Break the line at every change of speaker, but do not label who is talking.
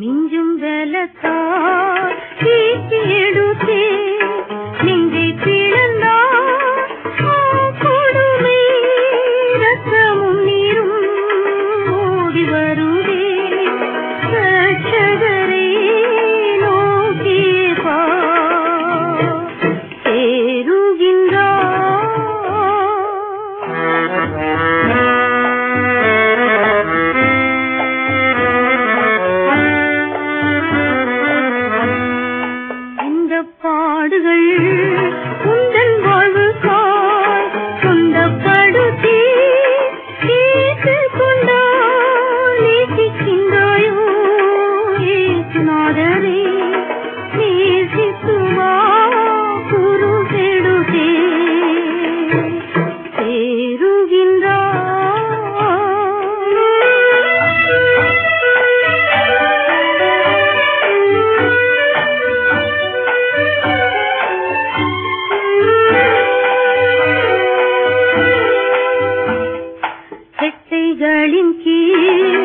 மிஞ்சும் பலத்தால் தீட்டி எடுத்தே. நெஞ்சை கிழந்தா கொடுமை நீரும் ஓடி வரும். கொடிகளின் கீழ்